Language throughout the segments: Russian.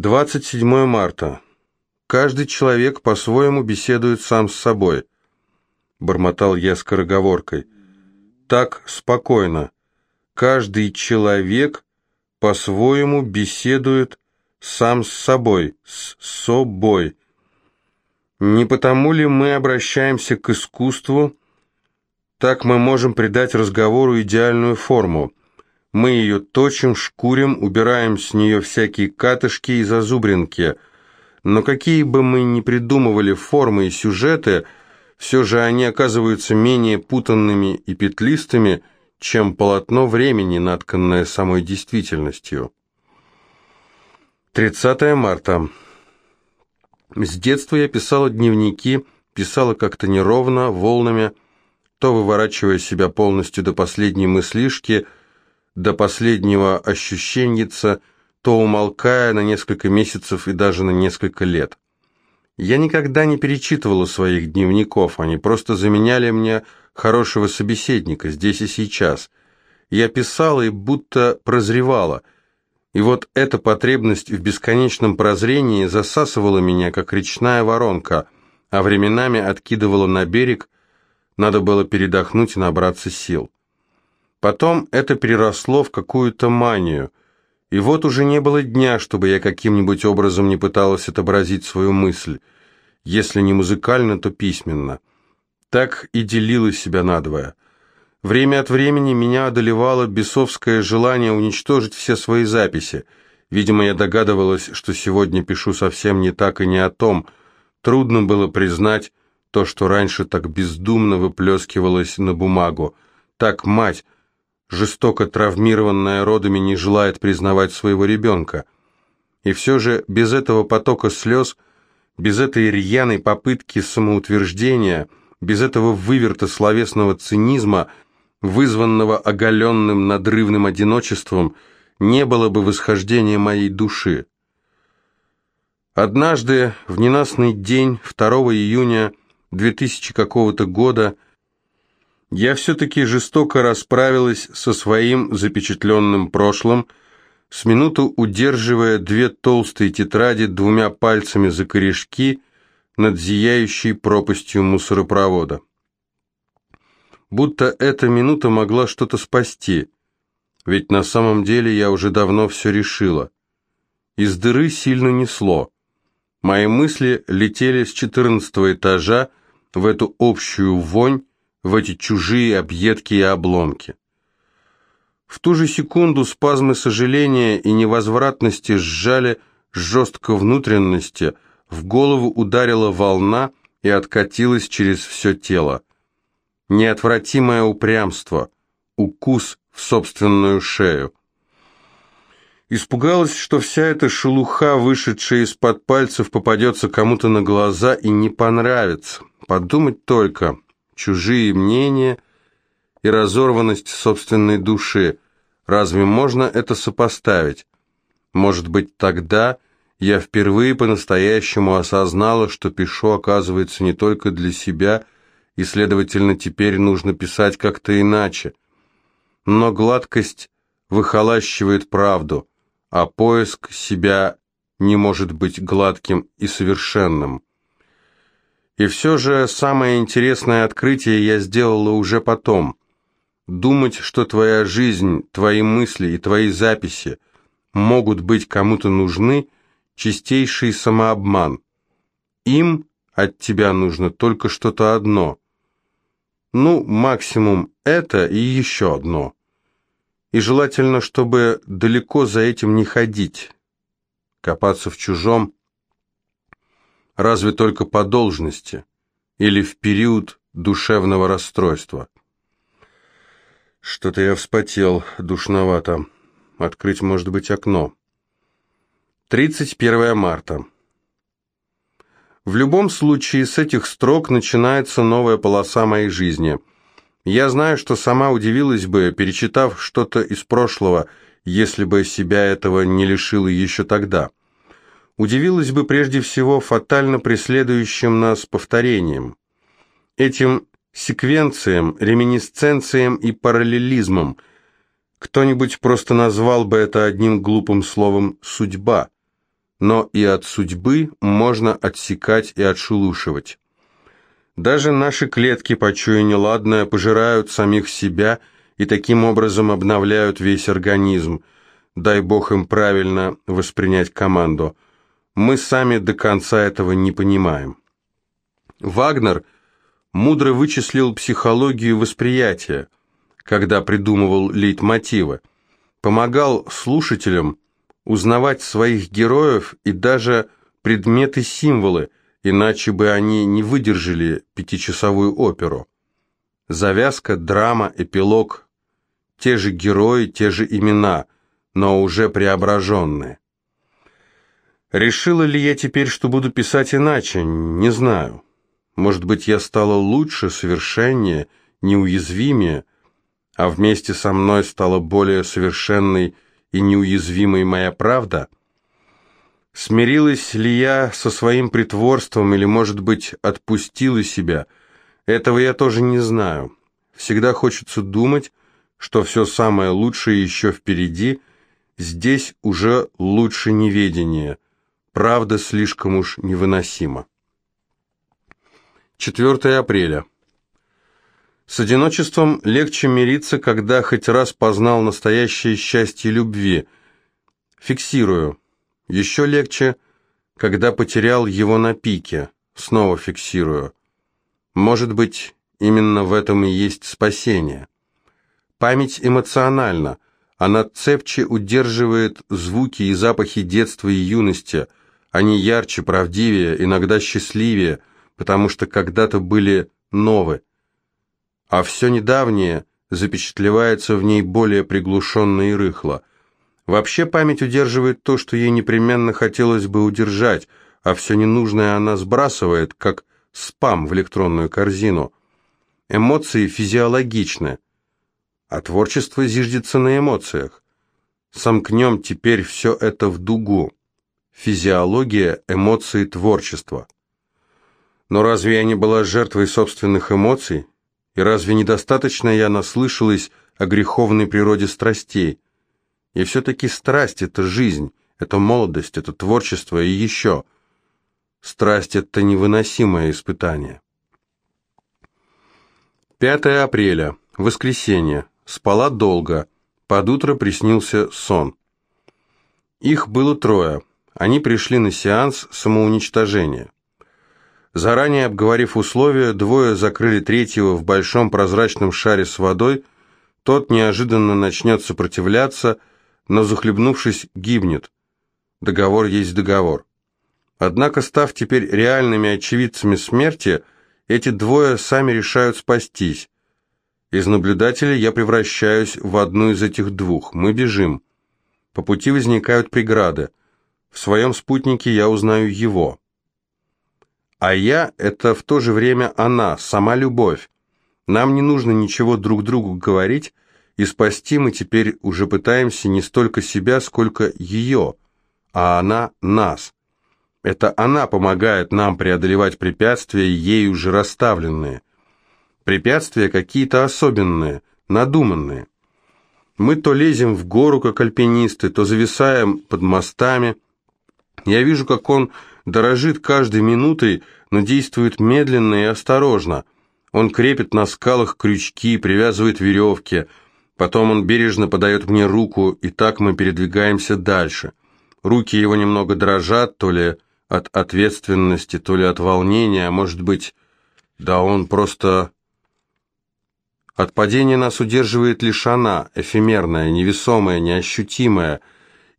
27 марта. Каждый человек по-своему беседует сам с собой. Бормотал я скороговоркой. Так спокойно. Каждый человек по-своему беседует сам с собой, с собой. Не потому ли мы обращаемся к искусству, так мы можем придать разговору идеальную форму. Мы ее точим, шкурим, убираем с нее всякие катышки и зазубринки. Но какие бы мы ни придумывали формы и сюжеты, все же они оказываются менее путанными и петлистыми, чем полотно времени, натканное самой действительностью. 30 марта. С детства я писала дневники, писала как-то неровно, волнами, то выворачивая себя полностью до последней мыслишки, до последнего ощущеньица, то умолкая на несколько месяцев и даже на несколько лет. Я никогда не перечитывала своих дневников, они просто заменяли мне хорошего собеседника здесь и сейчас. Я писала и будто прозревала, и вот эта потребность в бесконечном прозрении засасывала меня, как речная воронка, а временами откидывала на берег, надо было передохнуть и набраться сил. Потом это переросло в какую-то манию, и вот уже не было дня, чтобы я каким-нибудь образом не пыталась отобразить свою мысль, если не музыкально, то письменно. Так и делила себя надвое. Время от времени меня одолевало бесовское желание уничтожить все свои записи. Видимо, я догадывалась, что сегодня пишу совсем не так и не о том. Трудно было признать, то, что раньше так бездумно выплескивалось на бумагу. Так мать, жестоко травмированная родами, не желает признавать своего ребенка. И все же без этого потока слез, без этой рьяной попытки самоутверждения, без этого выверта словесного цинизма, вызванного оголенным надрывным одиночеством, не было бы восхождения моей души. Однажды, в ненастный день, 2 июня, 2000 какого-то года я все-таки жестоко расправилась со своим запечатленным прошлым, с минуту удерживая две толстые тетради двумя пальцами за корешки над зияющей пропастью мусоропровода. Будто эта минута могла что-то спасти, ведь на самом деле я уже давно все решила. Из дыры сильно несло. Мои мысли летели с четырнадцатого этажа, в эту общую вонь, в эти чужие объедки и обломки. В ту же секунду спазмы сожаления и невозвратности сжали жестко внутренности, в голову ударила волна и откатилась через все тело. Неотвратимое упрямство, укус в собственную шею. Испугалась, что вся эта шелуха, вышедшая из-под пальцев, попадется кому-то на глаза и не понравится. Подумать только, чужие мнения и разорванность собственной души. Разве можно это сопоставить? Может быть, тогда я впервые по-настоящему осознала, что пишу, оказывается, не только для себя, и, следовательно, теперь нужно писать как-то иначе. Но гладкость выхолащивает правду, а поиск себя не может быть гладким и совершенным. И все же самое интересное открытие я сделала уже потом. Думать, что твоя жизнь, твои мысли и твои записи могут быть кому-то нужны, чистейший самообман. Им от тебя нужно только что-то одно. Ну, максимум это и еще одно. И желательно, чтобы далеко за этим не ходить. Копаться в чужом разве только по должности или в период душевного расстройства. Что-то я вспотел, душновато. Открыть, может быть, окно. 31 марта. В любом случае, с этих строк начинается новая полоса моей жизни. Я знаю, что сама удивилась бы, перечитав что-то из прошлого, если бы себя этого не лишила еще тогда удивилась бы прежде всего фатально преследующим нас повторением. Этим секвенциям, реминисценциям и но и от судьбы можно отсекать и отшелушивать. Даже наши клетки, почуя неладное, пожирают самих себя и таким образом обновляют весь организм. Дай Бог им правильно воспринять команду. Мы сами до конца этого не понимаем. Вагнер мудро вычислил психологию восприятия, когда придумывал лейтмотивы, помогал слушателям узнавать своих героев и даже предметы-символы, иначе бы они не выдержали пятичасовую оперу. Завязка, драма, эпилог, те же герои, те же имена, но уже преображенные. Решила ли я теперь, что буду писать иначе, не знаю. Может быть, я стала лучше, совершеннее, неуязвимее, а вместе со мной стала более совершенной и неуязвимой моя правда? Смирилась ли я со своим притворством или, может быть, отпустила себя? Этого я тоже не знаю. Всегда хочется думать, что все самое лучшее еще впереди, здесь уже лучше неведения. Правда слишком уж невыносима. 4 апреля. С одиночеством легче мириться, когда хоть раз познал настоящее счастье любви. Фиксирую. Еще легче, когда потерял его на пике. Снова фиксирую. Может быть, именно в этом и есть спасение. Память эмоциональна. Она цепче удерживает звуки и запахи детства и юности. Они ярче, правдивее, иногда счастливее, потому что когда-то были новые а все недавнее запечатлевается в ней более приглушенно и рыхло. Вообще память удерживает то, что ей непременно хотелось бы удержать, а все ненужное она сбрасывает, как спам в электронную корзину. Эмоции физиологичны, а творчество зиждется на эмоциях. Сомкнем теперь все это в дугу. Физиология, эмоции, творчество. Но разве я не была жертвой собственных эмоций? И разве недостаточно я наслышалась о греховной природе страстей? И все-таки страсть – это жизнь, это молодость, это творчество и еще. Страсть – это невыносимое испытание. 5 апреля, воскресенье. Спала долго. Под утро приснился сон. Их было трое. Они пришли на сеанс самоуничтожения. Заранее обговорив условия, двое закрыли третьего в большом прозрачном шаре с водой. Тот неожиданно начнет сопротивляться, но, захлебнувшись, гибнет. Договор есть договор. Однако, став теперь реальными очевидцами смерти, эти двое сами решают спастись. Из наблюдателя я превращаюсь в одну из этих двух. Мы бежим. По пути возникают преграды. В своем спутнике я узнаю его. А я – это в то же время она, сама любовь. Нам не нужно ничего друг другу говорить, и спасти мы теперь уже пытаемся не столько себя, сколько ее, а она – нас. Это она помогает нам преодолевать препятствия, ею же расставленные. Препятствия какие-то особенные, надуманные. Мы то лезем в гору, как альпинисты, то зависаем под мостами. Я вижу, как он дорожит каждой минутой, но действует медленно и осторожно. Он крепит на скалах крючки, привязывает веревки. Потом он бережно подает мне руку, и так мы передвигаемся дальше. Руки его немного дрожат, то ли от ответственности, то ли от волнения, а может быть, да он просто... От падения нас удерживает лишь она, эфемерная, невесомая, неощутимая.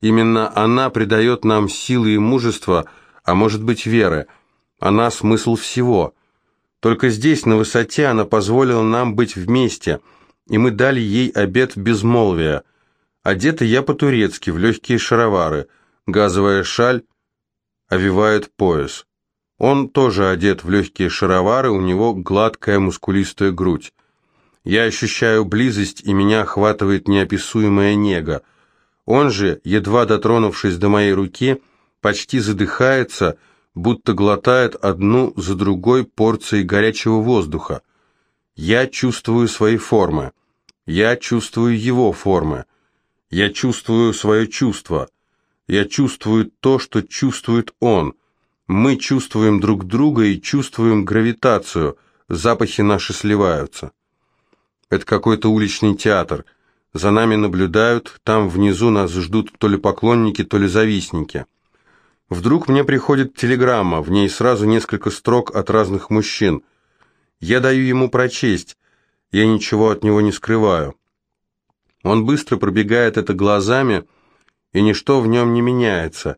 Именно она придает нам силы и мужество, а может быть веры. Она смысл всего. Только здесь, на высоте, она позволила нам быть вместе, и мы дали ей обет безмолвия. Одета я по-турецки, в легкие шаровары, газовая шаль овивает пояс. Он тоже одет в легкие шаровары, у него гладкая мускулистая грудь. Я ощущаю близость, и меня охватывает неописуемая нега. Он же, едва дотронувшись до моей руки, почти задыхается, будто глотает одну за другой порции горячего воздуха. Я чувствую свои формы. Я чувствую его формы. Я чувствую свое чувство. Я чувствую то, что чувствует он. Мы чувствуем друг друга и чувствуем гравитацию. Запахи наши сливаются. Это какой-то уличный театр. За нами наблюдают, там внизу нас ждут то ли поклонники, то ли завистники. Вдруг мне приходит телеграмма, в ней сразу несколько строк от разных мужчин. Я даю ему прочесть, я ничего от него не скрываю. Он быстро пробегает это глазами, и ничто в нем не меняется.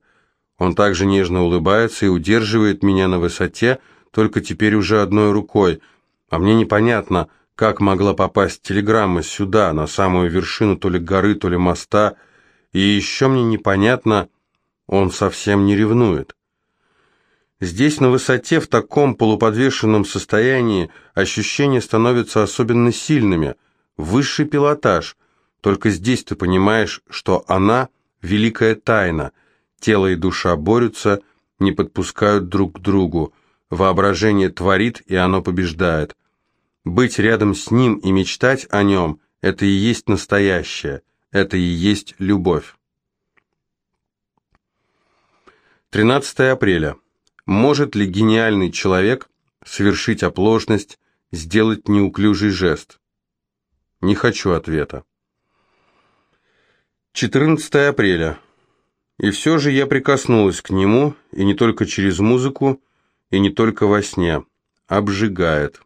Он также нежно улыбается и удерживает меня на высоте, только теперь уже одной рукой. А мне непонятно, как могла попасть телеграмма сюда, на самую вершину то ли горы, то ли моста, и еще мне непонятно, он совсем не ревнует. Здесь, на высоте, в таком полуподвешенном состоянии, ощущения становятся особенно сильными. Высший пилотаж. Только здесь ты понимаешь, что она – великая тайна. Тело и душа борются, не подпускают друг к другу. Воображение творит, и оно побеждает. Быть рядом с ним и мечтать о нем – это и есть настоящее, это и есть любовь. 13 апреля. Может ли гениальный человек совершить оплошность, сделать неуклюжий жест? Не хочу ответа. 14 апреля. И все же я прикоснулась к нему, и не только через музыку, и не только во сне. Обжигает.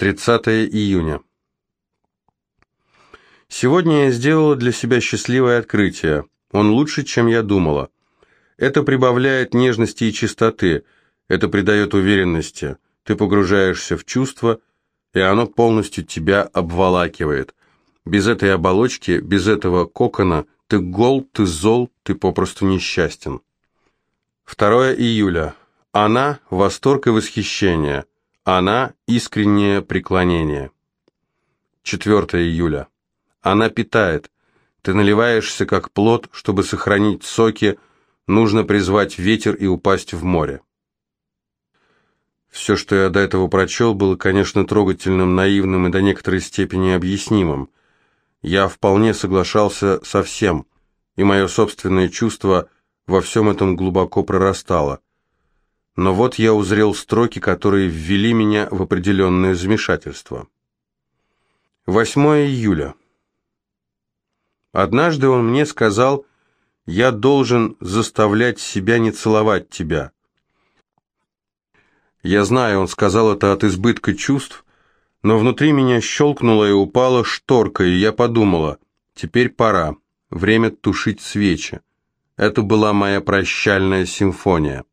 30 июня. Сегодня я сделала для себя счастливое открытие. Он лучше, чем я думала. Это прибавляет нежности и чистоты, это придает уверенности. Ты погружаешься в чувство, и оно полностью тебя обволакивает. Без этой оболочки, без этого кокона ты гол, ты зол, ты попросту несчастен. 2 июля. Она – восторг и восхищение. Она – искреннее преклонение. 4 июля. Она питает. Ты наливаешься как плод, чтобы сохранить соки, нужно призвать ветер и упасть в море. Все, что я до этого прочел, было, конечно, трогательным, наивным и до некоторой степени объяснимым. Я вполне соглашался со всем, и мое собственное чувство во всем этом глубоко прорастало. Но вот я узрел строки, которые ввели меня в определенное замешательство. 8 июля. Однажды он мне сказал, я должен заставлять себя не целовать тебя. Я знаю, он сказал это от избытка чувств, но внутри меня щелкнула и упала шторка, и я подумала, теперь пора, время тушить свечи. Это была моя прощальная симфония.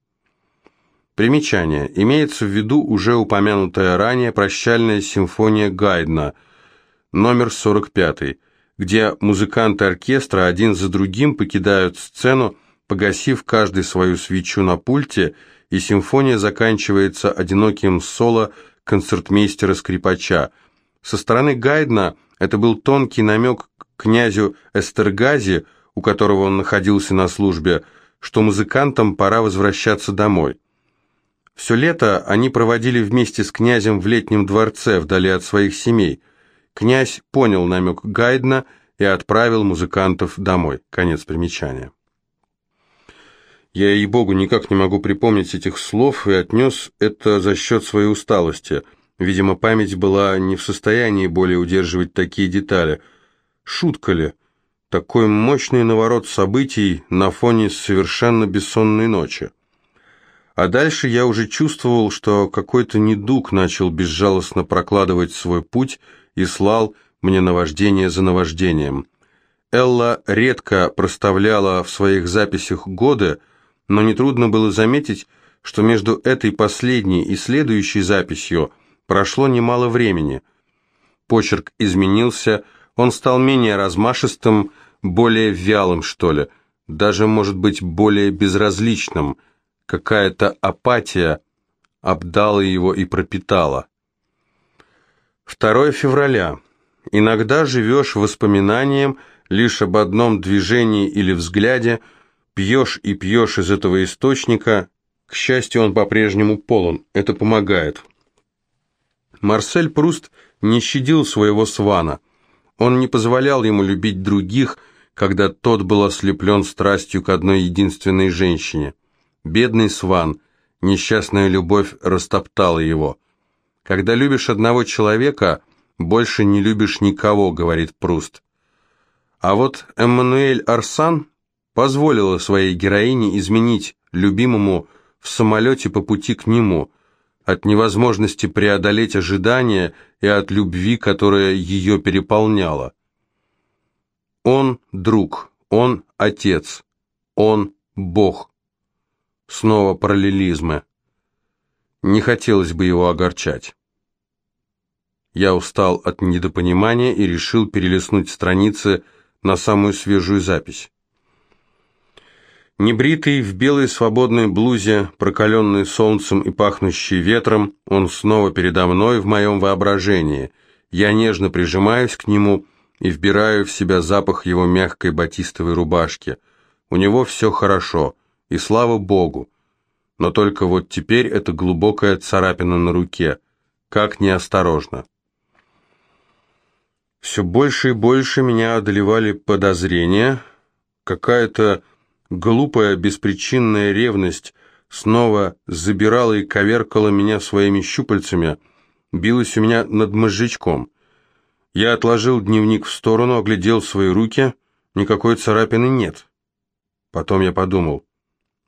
Примечание. Имеется в виду уже упомянутая ранее прощальная симфония Гайдна, номер 45, где музыканты оркестра один за другим покидают сцену, погасив каждый свою свечу на пульте, и симфония заканчивается одиноким соло концертмейстера-скрипача. Со стороны Гайдна это был тонкий намек к князю Эстергази, у которого он находился на службе, что музыкантам пора возвращаться домой. Все лето они проводили вместе с князем в летнем дворце, вдали от своих семей. Князь понял намек Гайдна и отправил музыкантов домой. Конец примечания. Я, ей-богу, никак не могу припомнить этих слов и отнес это за счет своей усталости. Видимо, память была не в состоянии более удерживать такие детали. Шутка ли? Такой мощный наворот событий на фоне совершенно бессонной ночи. А дальше я уже чувствовал, что какой-то недуг начал безжалостно прокладывать свой путь и слал мне наваждение за наваждением. Элла редко проставляла в своих записях годы, но нетрудно было заметить, что между этой последней и следующей записью прошло немало времени. Почерк изменился, он стал менее размашистым, более вялым, что ли, даже, может быть, более безразличным – какая-то апатия обдала его и пропитала. 2 февраля. Иногда живешь воспоминанием лишь об одном движении или взгляде, пьешь и пьешь из этого источника, к счастью, он по-прежнему полон, это помогает. Марсель Пруст не щадил своего свана, он не позволял ему любить других, когда тот был ослеплен страстью к одной единственной женщине. Бедный Сван, несчастная любовь растоптала его. Когда любишь одного человека, больше не любишь никого, говорит Пруст. А вот Эммануэль Арсан позволила своей героине изменить любимому в самолете по пути к нему, от невозможности преодолеть ожидания и от любви, которая ее переполняла. Он друг, он отец, он Бог. Снова параллелизмы. Не хотелось бы его огорчать. Я устал от недопонимания и решил перелистнуть страницы на самую свежую запись. Небритый, в белой свободной блузе, прокаленный солнцем и пахнущий ветром, он снова передо мной в моем воображении. Я нежно прижимаюсь к нему и вбираю в себя запах его мягкой батистовой рубашки. У него все хорошо, и слава Богу. Но только вот теперь это глубокая царапина на руке. Как неосторожно. Все больше и больше меня одолевали подозрения. Какая-то глупая беспричинная ревность снова забирала и коверкала меня своими щупальцами, билась у меня над мозжечком. Я отложил дневник в сторону, оглядел свои руки, никакой царапины нет. Потом я подумал,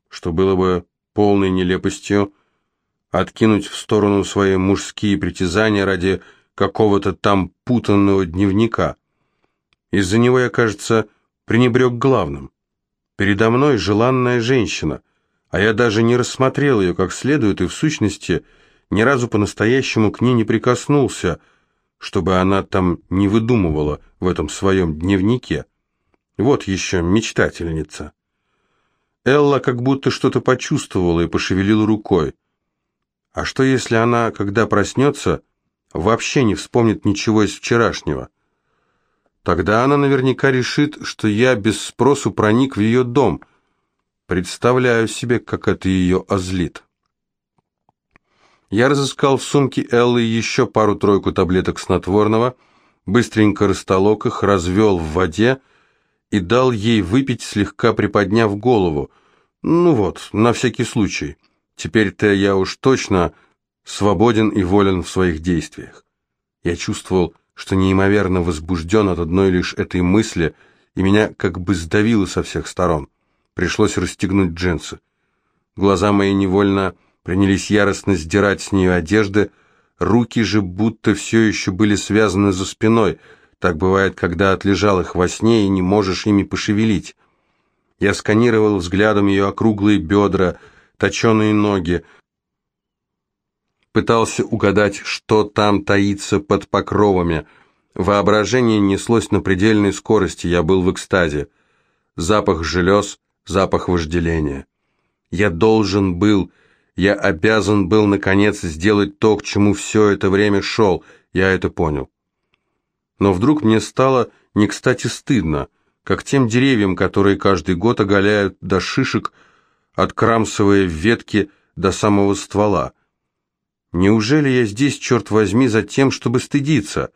что было бы полной нелепостью откинуть в сторону свои мужские притязания ради какого-то там путанного дневника. Из-за него я, кажется, пренебрег главным. Передо мной желанная женщина, а я даже не рассмотрел ее как следует и, в сущности, ни разу по-настоящему к ней не прикоснулся, чтобы она там не выдумывала в этом своем дневнике. Вот еще мечтательница. Элла как будто что-то почувствовала и пошевелила рукой. А что, если она, когда проснется, вообще не вспомнит ничего из вчерашнего. Тогда она наверняка решит, что я без спросу проник в ее дом. Представляю себе, как это ее озлит. Я разыскал в сумке Эллы еще пару-тройку таблеток снотворного, быстренько растолок их, развел в воде и дал ей выпить, слегка приподняв голову. Ну вот, на всякий случай. Теперь-то я уж точно свободен и волен в своих действиях. Я чувствовал, что неимоверно возбужден от одной лишь этой мысли, и меня как бы сдавило со всех сторон. Пришлось расстегнуть джинсы. Глаза мои невольно принялись яростно сдирать с нее одежды, руки же будто все еще были связаны за спиной. Так бывает, когда отлежал их во сне и не можешь ими пошевелить. Я сканировал взглядом ее округлые бедра, точеные ноги, пытался угадать, что там таится под покровами. Воображение неслось на предельной скорости, я был в экстазе. Запах желез, запах вожделения. Я должен был, я обязан был, наконец, сделать то, к чему все это время шел, я это понял. Но вдруг мне стало не кстати стыдно, как тем деревьям, которые каждый год оголяют до шишек, открамсывая ветки до самого ствола. Неужели я здесь, черт возьми, за тем, чтобы стыдиться?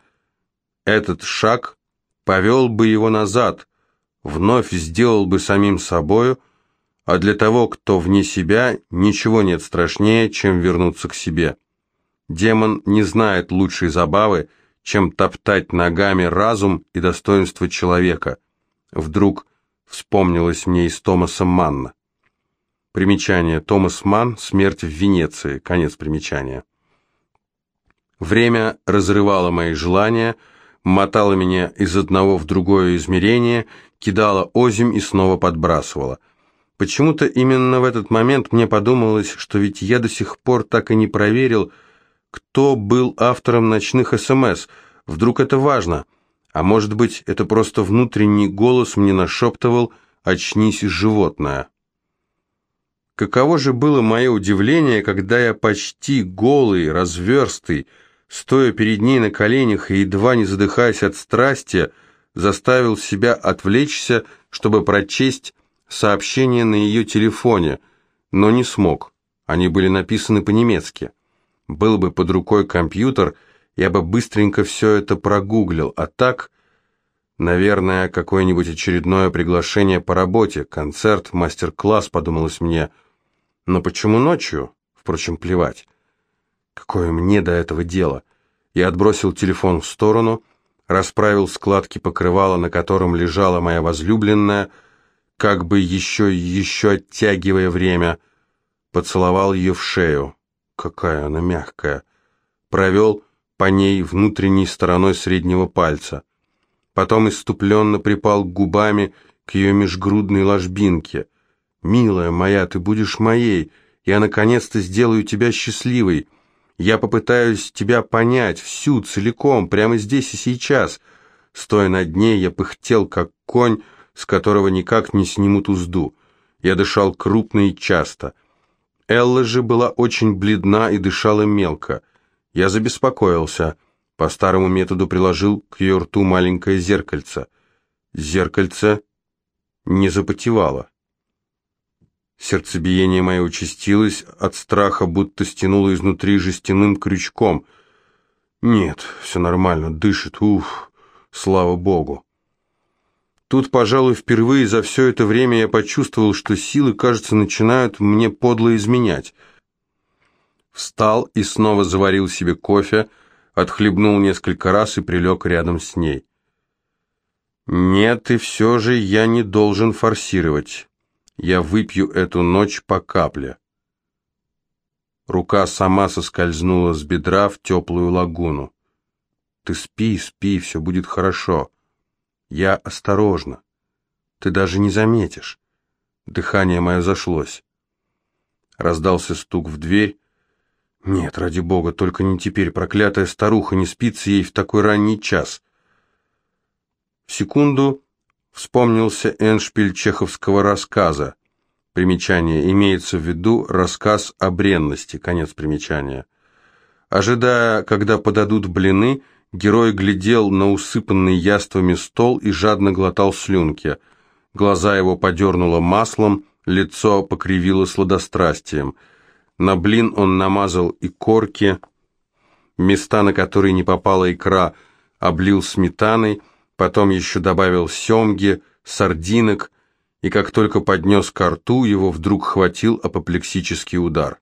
Этот шаг повел бы его назад, вновь сделал бы самим собою, а для того, кто вне себя, ничего нет страшнее, чем вернуться к себе. Демон не знает лучшей забавы, чем топтать ногами разум и достоинство человека. Вдруг вспомнилось мне из Томаса Манна. Примечание. Томас Манн. Смерть в Венеции. Конец примечания. Время разрывало мои желания, мотало меня из одного в другое измерение, кидало озимь и снова подбрасывало. Почему-то именно в этот момент мне подумалось, что ведь я до сих пор так и не проверил, кто был автором ночных СМС. Вдруг это важно? А может быть, это просто внутренний голос мне нашептывал «Очнись, животное». Каково же было мое удивление, когда я почти голый, разверстый, стоя перед ней на коленях и едва не задыхаясь от страсти, заставил себя отвлечься, чтобы прочесть сообщения на ее телефоне, но не смог. Они были написаны по-немецки. Был бы под рукой компьютер, я бы быстренько все это прогуглил, а так... Наверное, какое-нибудь очередное приглашение по работе, концерт, мастер-класс, подумалось мне. Но почему ночью? Впрочем, плевать. Какое мне до этого дело? Я отбросил телефон в сторону, расправил складки покрывала, на котором лежала моя возлюбленная, как бы еще и еще оттягивая время, поцеловал ее в шею. Какая она мягкая. Провел по ней внутренней стороной среднего пальца. Потом иступленно припал губами к ее межгрудной ложбинке. «Милая моя, ты будешь моей, я наконец-то сделаю тебя счастливой. Я попытаюсь тебя понять, всю, целиком, прямо здесь и сейчас». Стоя над ней, я пыхтел, как конь, с которого никак не снимут узду. Я дышал крупно и часто. Элла же была очень бледна и дышала мелко. Я забеспокоился. По старому методу приложил к ее рту маленькое зеркальце. Зеркальце не запотевало. Сердцебиение мое участилось, от страха будто стянуло изнутри жестяным крючком. Нет, все нормально, дышит, уф, слава богу. Тут, пожалуй, впервые за все это время я почувствовал, что силы, кажется, начинают мне подло изменять. Встал и снова заварил себе кофе, отхлебнул несколько раз и прилег рядом с ней. Нет, и все же я не должен форсировать. Я выпью эту ночь по капле. Рука сама соскользнула с бедра в теплую лагуну. Ты спи, спи, все будет хорошо. Я осторожно. Ты даже не заметишь. Дыхание мое зашлось. Раздался стук в дверь. Нет, ради бога, только не теперь. Проклятая старуха, не спится ей в такой ранний час. В секунду вспомнился эншпиль чеховского рассказа. Примечание. Имеется в виду рассказ о бренности. Конец примечания. Ожидая, когда подадут блины, Герой глядел на усыпанный яствами стол и жадно глотал слюнки. Глаза его подернуло маслом, лицо покривило сладострастием. На блин он намазал и корки, места, на которые не попала икра, облил сметаной, потом еще добавил семги, сардинок, и как только поднес ко рту, его вдруг хватил апоплексический удар.